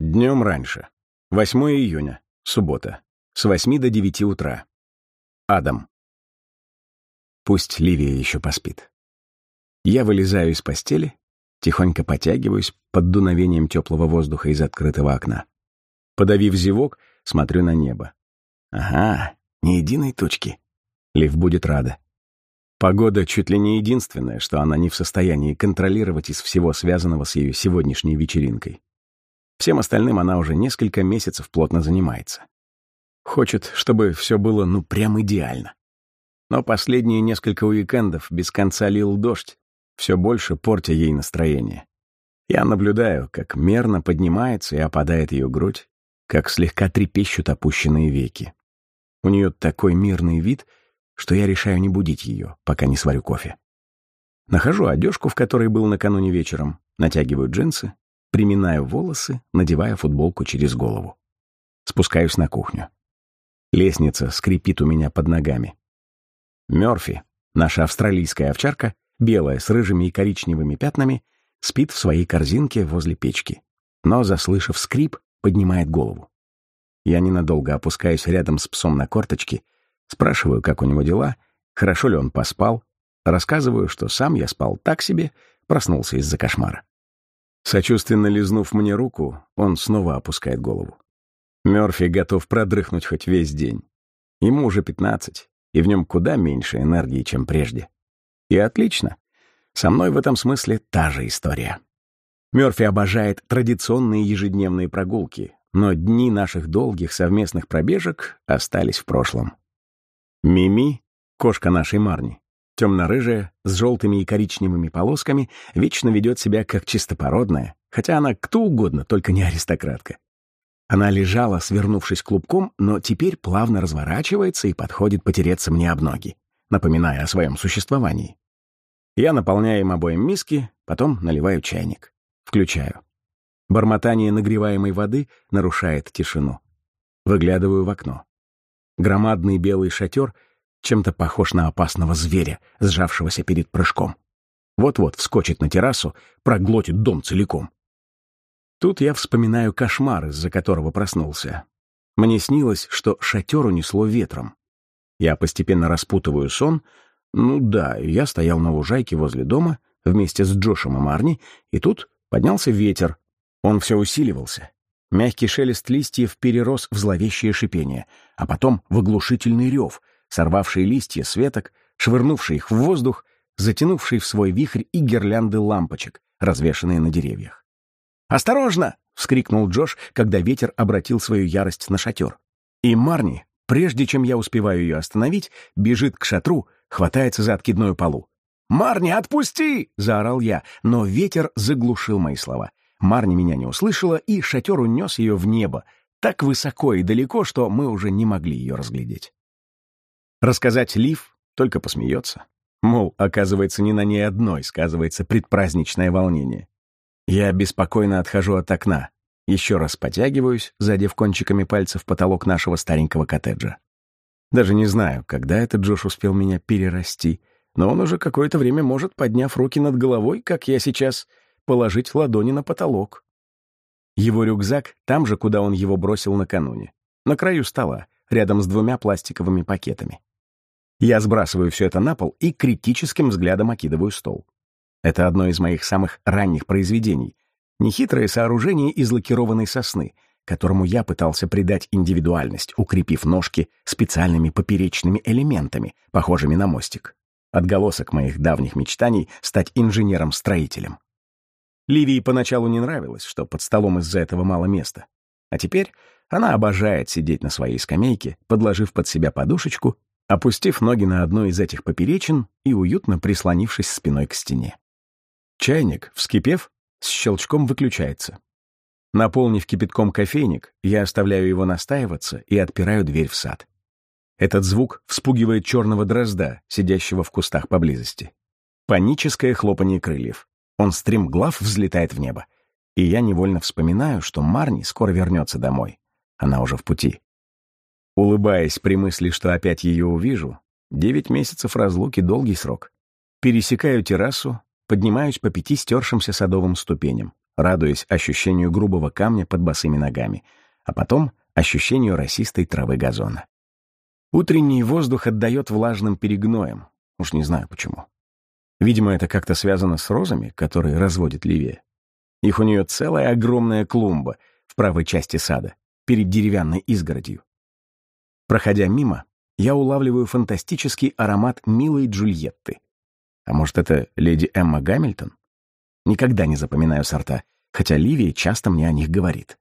Днем раньше. 8 июня. Суббота. С 8 до 9 утра. Адам. Пусть Ливия еще поспит. Я вылезаю из постели, тихонько потягиваюсь под дуновением теплого воздуха из открытого окна. Подавив зевок, смотрю на небо. Ага, ни единой точки. Лив будет рада. Погода чуть ли не единственное, что она не в состоянии контролировать из всего связанного с ее сегодняшней вечеринкой. Всем остальным она уже несколько месяцев плотно занимается. Хочет, чтобы все было ну прям идеально. Но последние несколько уикендов без конца лил дождь, все больше портя ей настроение. Я наблюдаю, как мерно поднимается и опадает ее грудь, как слегка трепещут опущенные веки. У нее такой мирный вид, что я решаю не будить ее, пока не сварю кофе. Нахожу одежку, в которой был накануне вечером, натягиваю джинсы, приминаю волосы, надевая футболку через голову. Спускаюсь на кухню. Лестница скрипит у меня под ногами. Мёрфи, наша австралийская овчарка, белая с рыжими и коричневыми пятнами, спит в своей корзинке возле печки, но, заслышав скрип, поднимает голову. Я ненадолго опускаюсь рядом с псом на корточки, спрашиваю, как у него дела, хорошо ли он поспал, рассказываю, что сам я спал так себе, проснулся из-за кошмара. Сочувственно лизнув мне руку, он снова опускает голову. Мёрфи готов продрыхнуть хоть весь день. Ему уже пятнадцать, и в нем куда меньше энергии, чем прежде. И отлично. Со мной в этом смысле та же история. Мёрфи обожает традиционные ежедневные прогулки, но дни наших долгих совместных пробежек остались в прошлом. Мими, кошка нашей Марни, темно-рыжая, с желтыми и коричневыми полосками, вечно ведет себя как чистопородная, хотя она кто угодно, только не аристократка. Она лежала, свернувшись клубком, но теперь плавно разворачивается и подходит потереться мне об ноги, напоминая о своем существовании. Я наполняю им обоим миски, потом наливаю чайник. Включаю. Бормотание нагреваемой воды нарушает тишину. Выглядываю в окно. Громадный белый шатер чем-то похож на опасного зверя, сжавшегося перед прыжком. Вот-вот вскочит на террасу, проглотит дом целиком. Тут я вспоминаю кошмар, из-за которого проснулся. Мне снилось, что шатер унесло ветром. Я постепенно распутываю сон. Ну да, я стоял на лужайке возле дома вместе с Джошем и Марни, и тут поднялся ветер. Он все усиливался. Мягкий шелест листьев перерос в зловещее шипение, а потом в оглушительный рев, сорвавший листья с веток, швырнувший их в воздух, затянувший в свой вихрь и гирлянды лампочек, развешанные на деревьях. «Осторожно!» — вскрикнул Джош, когда ветер обратил свою ярость на шатер. И Марни, прежде чем я успеваю ее остановить, бежит к шатру, хватается за откидную полу. «Марни, отпусти!» — заорал я, но ветер заглушил мои слова. Марни меня не услышала, и шатер унес ее в небо, так высоко и далеко, что мы уже не могли ее разглядеть. Рассказать Лив только посмеется. Мол, оказывается, не на ней одной сказывается предпраздничное волнение. Я беспокойно отхожу от окна, еще раз потягиваюсь, задев кончиками пальцев потолок нашего старенького коттеджа. Даже не знаю, когда этот Джош успел меня перерасти, но он уже какое-то время может, подняв руки над головой, как я сейчас, положить ладони на потолок. Его рюкзак там же, куда он его бросил накануне, на краю стола, рядом с двумя пластиковыми пакетами. Я сбрасываю все это на пол и критическим взглядом окидываю стол. Это одно из моих самых ранних произведений. Нехитрое сооружение из лакированной сосны, которому я пытался придать индивидуальность, укрепив ножки специальными поперечными элементами, похожими на мостик. Отголосок моих давних мечтаний стать инженером-строителем. Ливии поначалу не нравилось, что под столом из-за этого мало места. А теперь она обожает сидеть на своей скамейке, подложив под себя подушечку, опустив ноги на одну из этих поперечин и уютно прислонившись спиной к стене. Чайник, вскипев, с щелчком выключается. Наполнив кипятком кофейник, я оставляю его настаиваться и отпираю дверь в сад. Этот звук вспугивает черного дрозда, сидящего в кустах поблизости. Паническое хлопанье крыльев. Он стремглав взлетает в небо. И я невольно вспоминаю, что Марни скоро вернется домой. Она уже в пути. Улыбаясь при мысли, что опять ее увижу, девять месяцев разлуки — долгий срок. Пересекаю террасу, Поднимаюсь по пяти стершимся садовым ступеням. радуясь ощущению грубого камня под босыми ногами, а потом ощущению росистой травы газона. Утренний воздух отдает влажным перегноем, уж не знаю почему. Видимо, это как-то связано с розами, которые разводит Ливия. Их у нее целая огромная клумба в правой части сада, перед деревянной изгородью. Проходя мимо, я улавливаю фантастический аромат милой Джульетты. А может, это леди Эмма Гамильтон? Никогда не запоминаю сорта, хотя Ливия часто мне о них говорит.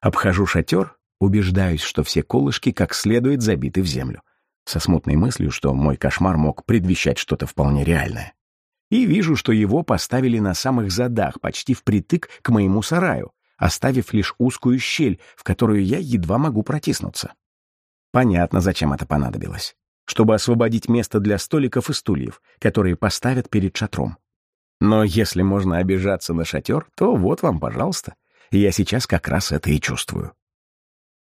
Обхожу шатер, убеждаюсь, что все колышки как следует забиты в землю, со смутной мыслью, что мой кошмар мог предвещать что-то вполне реальное. И вижу, что его поставили на самых задах, почти впритык к моему сараю, оставив лишь узкую щель, в которую я едва могу протиснуться. Понятно, зачем это понадобилось. Чтобы освободить место для столиков и стульев, которые поставят перед шатром. Но если можно обижаться на шатер, то вот вам, пожалуйста. Я сейчас как раз это и чувствую.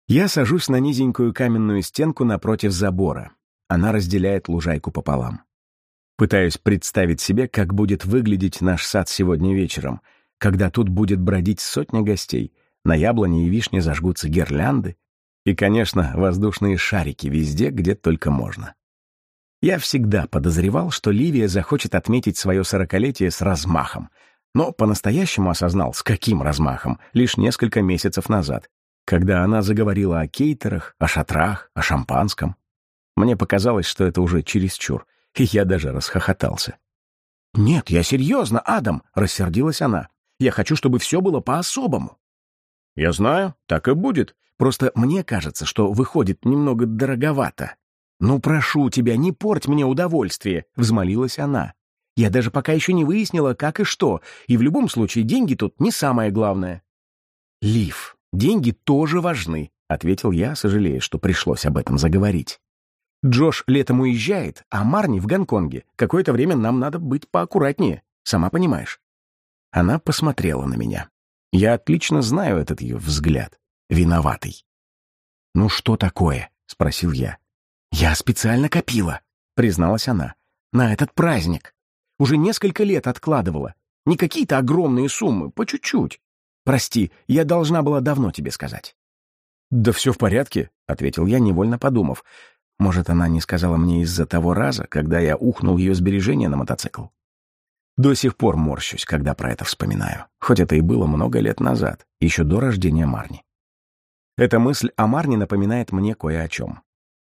Я сажусь на низенькую каменную стенку напротив забора. Она разделяет лужайку пополам. Пытаюсь представить себе, как будет выглядеть наш сад сегодня вечером, когда тут будет бродить сотня гостей, на яблоне и вишне зажгутся гирлянды, и, конечно, воздушные шарики везде, где только можно. Я всегда подозревал, что Ливия захочет отметить свое сорокалетие с размахом, но по-настоящему осознал, с каким размахом, лишь несколько месяцев назад, когда она заговорила о кейтерах, о шатрах, о шампанском. Мне показалось, что это уже чересчур, и я даже расхохотался. «Нет, я серьезно, Адам!» — рассердилась она. «Я хочу, чтобы все было по-особому». «Я знаю, так и будет. Просто мне кажется, что выходит немного дороговато. «Ну, прошу тебя, не порть мне удовольствие», — взмолилась она. «Я даже пока еще не выяснила, как и что, и в любом случае деньги тут не самое главное». «Лив, деньги тоже важны», — ответил я, сожалея, что пришлось об этом заговорить. «Джош летом уезжает, а Марни в Гонконге. Какое-то время нам надо быть поаккуратнее, сама понимаешь». Она посмотрела на меня. Я отлично знаю этот ее взгляд виноватый. «Ну что такое?» — спросил я. «Я специально копила», — призналась она, — «на этот праздник. Уже несколько лет откладывала. Не какие-то огромные суммы, по чуть-чуть. Прости, я должна была давно тебе сказать». «Да все в порядке», — ответил я, невольно подумав. Может, она не сказала мне из-за того раза, когда я ухнул ее сбережения на мотоцикл. До сих пор морщусь, когда про это вспоминаю, хоть это и было много лет назад, еще до рождения Марни. Эта мысль о Марне напоминает мне кое о чем.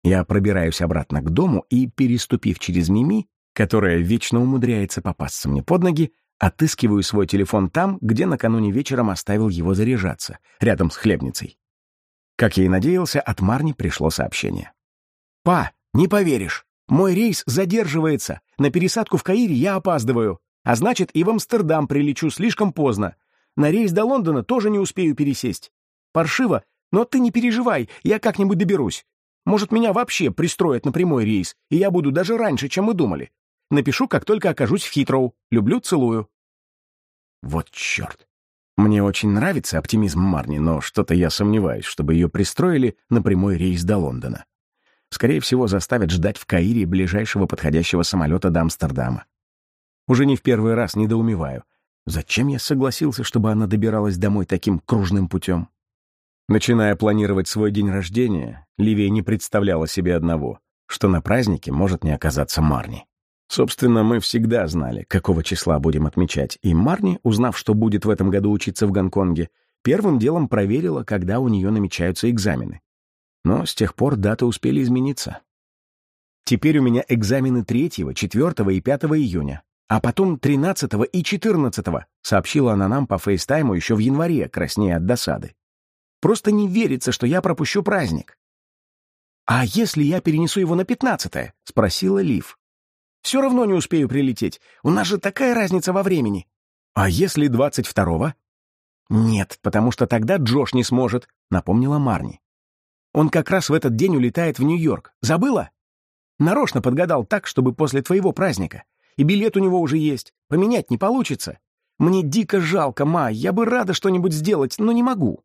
Я пробираюсь обратно к дому и, переступив через Мими, которая вечно умудряется попасться мне под ноги, отыскиваю свой телефон там, где накануне вечером оставил его заряжаться, рядом с хлебницей. Как я и надеялся, от Марни пришло сообщение. «Па, не поверишь, мой рейс задерживается. На пересадку в Каире я опаздываю. А значит, и в Амстердам прилечу слишком поздно. На рейс до Лондона тоже не успею пересесть. Паршиво, но ты не переживай, я как-нибудь доберусь. Может, меня вообще пристроят на прямой рейс, и я буду даже раньше, чем мы думали. Напишу, как только окажусь в Хитроу. Люблю, целую». Вот черт. Мне очень нравится оптимизм Марни, но что-то я сомневаюсь, чтобы ее пристроили на прямой рейс до Лондона. Скорее всего, заставят ждать в Каире ближайшего подходящего самолета до Амстердама. Уже не в первый раз недоумеваю. Зачем я согласился, чтобы она добиралась домой таким кружным путем? Начиная планировать свой день рождения, Ливия не представляла себе одного, что на празднике может не оказаться Марни. Собственно, мы всегда знали, какого числа будем отмечать, и Марни, узнав, что будет в этом году учиться в Гонконге, первым делом проверила, когда у нее намечаются экзамены. Но с тех пор даты успели измениться. Теперь у меня экзамены 3, 4 и 5 июня, а потом 13 и 14, сообщила она нам по фейстайму еще в январе, краснея от досады. Просто не верится, что я пропущу праздник. «А если я перенесу его на пятнадцатое?» — спросила Лив. «Все равно не успею прилететь. У нас же такая разница во времени». «А если двадцать второго?» «Нет, потому что тогда Джош не сможет», — напомнила Марни. «Он как раз в этот день улетает в Нью-Йорк. Забыла?» «Нарочно подгадал так, чтобы после твоего праздника. И билет у него уже есть. Поменять не получится. Мне дико жалко, Ма, я бы рада что-нибудь сделать, но не могу».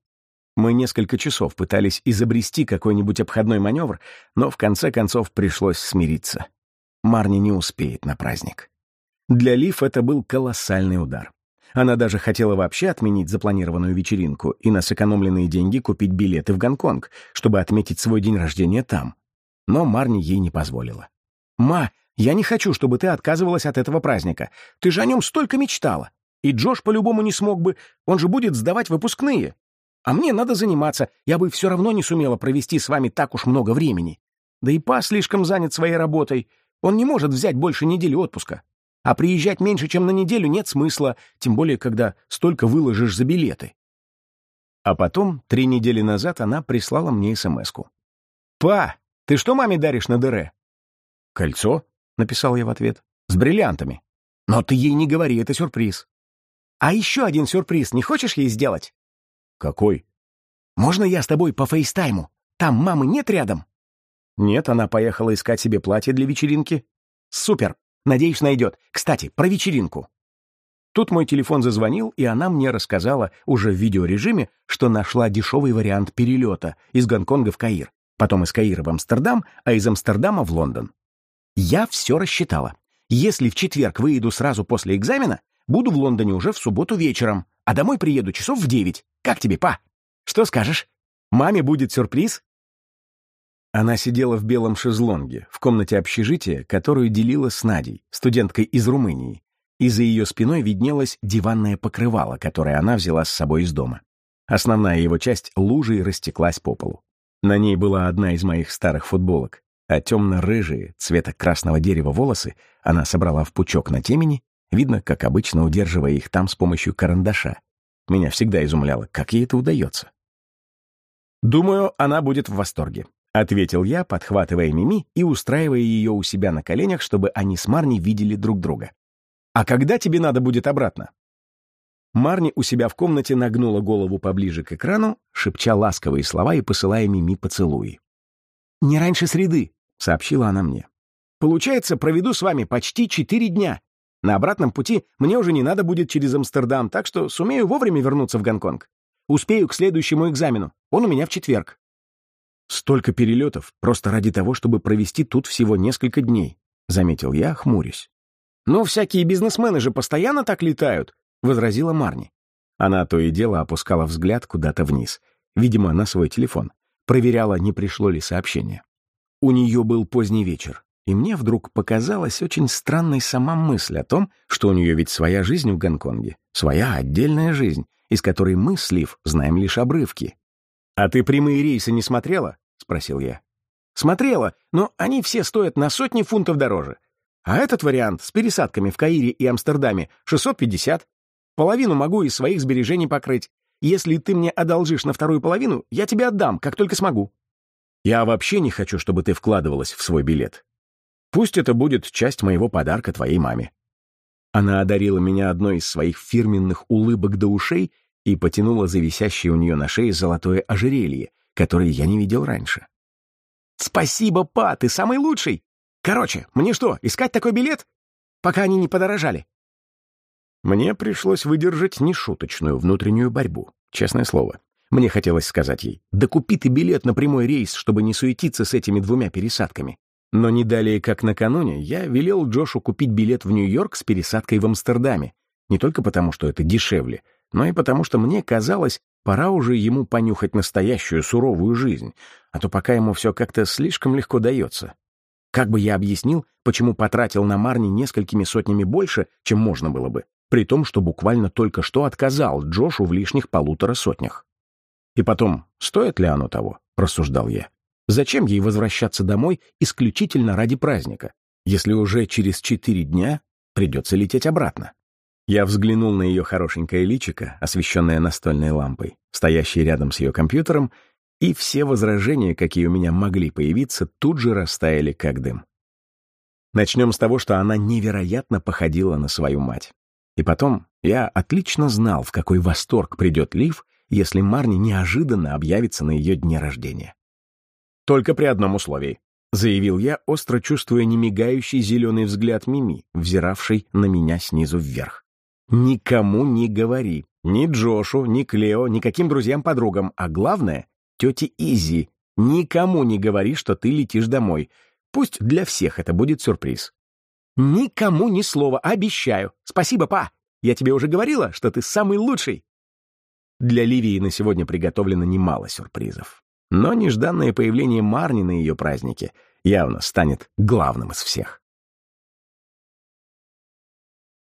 Мы несколько часов пытались изобрести какой-нибудь обходной маневр, но в конце концов пришлось смириться. Марни не успеет на праздник. Для Лив это был колоссальный удар. Она даже хотела вообще отменить запланированную вечеринку и на сэкономленные деньги купить билеты в Гонконг, чтобы отметить свой день рождения там. Но Марни ей не позволила. «Ма, я не хочу, чтобы ты отказывалась от этого праздника. Ты же о нем столько мечтала. И Джош по-любому не смог бы, он же будет сдавать выпускные. А мне надо заниматься, я бы все равно не сумела провести с вами так уж много времени. Да и Па слишком занят своей работой, он не может взять больше недели отпуска. А приезжать меньше, чем на неделю, нет смысла, тем более, когда столько выложишь за билеты. А потом, три недели назад, она прислала мне СМС-ку. «Па, ты что маме даришь на ДР?» «Кольцо», — написал я в ответ, — «с бриллиантами». «Но ты ей не говори, это сюрприз». «А еще один сюрприз не хочешь ей сделать?» «Какой?» «Можно я с тобой по фейстайму? Там мамы нет рядом?» «Нет, она поехала искать себе платье для вечеринки». «Супер! Надеюсь, найдет. Кстати, про вечеринку». Тут мой телефон зазвонил, и она мне рассказала, уже в видеорежиме, что нашла дешевый вариант перелета из Гонконга в Каир, потом из Каира в Амстердам, а из Амстердама в Лондон. Я все рассчитала. Если в четверг выйду сразу после экзамена, буду в Лондоне уже в субботу вечером, а домой приеду часов в девять. Как тебе, па? Что скажешь? Маме будет сюрприз?» Она сидела в белом шезлонге, в комнате общежития, которую делила с Надей, студенткой из Румынии, и за ее спиной виднелось диванное покрывало, которое она взяла с собой из дома. Основная его часть лужей растеклась по полу. На ней была одна из моих старых футболок, а темно-рыжие, цвета красного дерева волосы она собрала в пучок на темени, видно, как обычно, удерживая их там с помощью карандаша, меня всегда изумляло, как ей это удается. «Думаю, она будет в восторге», — ответил я, подхватывая Мими и устраивая ее у себя на коленях, чтобы они с Марни видели друг друга. «А когда тебе надо будет обратно?» Марни у себя в комнате нагнула голову поближе к экрану, шепча ласковые слова и посылая Мими поцелуи. «Не раньше среды», — сообщила она мне. «Получается, проведу с вами почти четыре дня. На обратном пути мне уже не надо будет через Амстердам, так что сумею вовремя вернуться в Гонконг. Успею к следующему экзамену. Он у меня в четверг. Столько перелетов просто ради того, чтобы провести тут всего несколько дней, заметил я, хмурясь. «Ну, всякие бизнесмены же постоянно так летают», — возразила Марни. Она то и дело опускала взгляд куда-то вниз, видимо, на свой телефон. Проверяла, не пришло ли сообщение. У нее был поздний вечер. И мне вдруг показалась очень странной сама мысль о том, что у нее ведь своя жизнь в Гонконге, своя отдельная жизнь, из которой мы, Слив, знаем лишь обрывки. «А ты прямые рейсы не смотрела?» — спросил я. «Смотрела, но они все стоят на сотни фунтов дороже. А этот вариант с пересадками в Каире и Амстердаме — 650. Половину могу из своих сбережений покрыть. Если ты мне одолжишь на вторую половину, я тебе отдам, как только смогу». «Я вообще не хочу, чтобы ты вкладывалась в свой билет. Пусть это будет часть моего подарка твоей маме». Она одарила меня одной из своих фирменных улыбок до ушей и потянула за висящее у нее на шее золотое ожерелье, которое я не видел раньше. «Спасибо, па, ты самый лучший! Короче, мне что, искать такой билет? Пока они не подорожали». Мне пришлось выдержать нешуточную внутреннюю борьбу, честное слово. Мне хотелось сказать ей, да купи ты билет на прямой рейс, чтобы не суетиться с этими двумя пересадками. Но не далее, как накануне, я велел Джошу купить билет в Нью-Йорк с пересадкой в Амстердаме. Не только потому, что это дешевле, но и потому, что мне казалось, пора уже ему понюхать настоящую суровую жизнь, а то пока ему все как-то слишком легко дается. Как бы я объяснил, почему потратил на Марни несколькими сотнями больше, чем можно было бы, при том, что буквально только что отказал Джошу в лишних полутора сотнях. И потом, стоит ли оно того, рассуждал я. Зачем ей возвращаться домой исключительно ради праздника, если уже через четыре дня придется лететь обратно? Я взглянул на ее хорошенькое личико, освещенное настольной лампой, стоящей рядом с ее компьютером, и все возражения, какие у меня могли появиться, тут же растаяли как дым. Начнем с того, что она невероятно походила на свою мать. И потом, я отлично знал, в какой восторг придет Лив, если Марни неожиданно объявится на ее дне рождения. Только при одном условии, заявил я, остро чувствуя немигающий зеленый взгляд Мими, взиравший на меня снизу вверх. Никому не говори. Ни Джошу, ни Клео, никаким друзьям-подругам, а главное — тете Изи. Никому не говори, что ты летишь домой. Пусть для всех это будет сюрприз. Никому ни слова, обещаю. Спасибо, па. Я тебе уже говорила, что ты самый лучший!» Для Ливии на сегодня приготовлено немало сюрпризов. Но нежданное появление Марни на ее празднике явно станет главным из всех.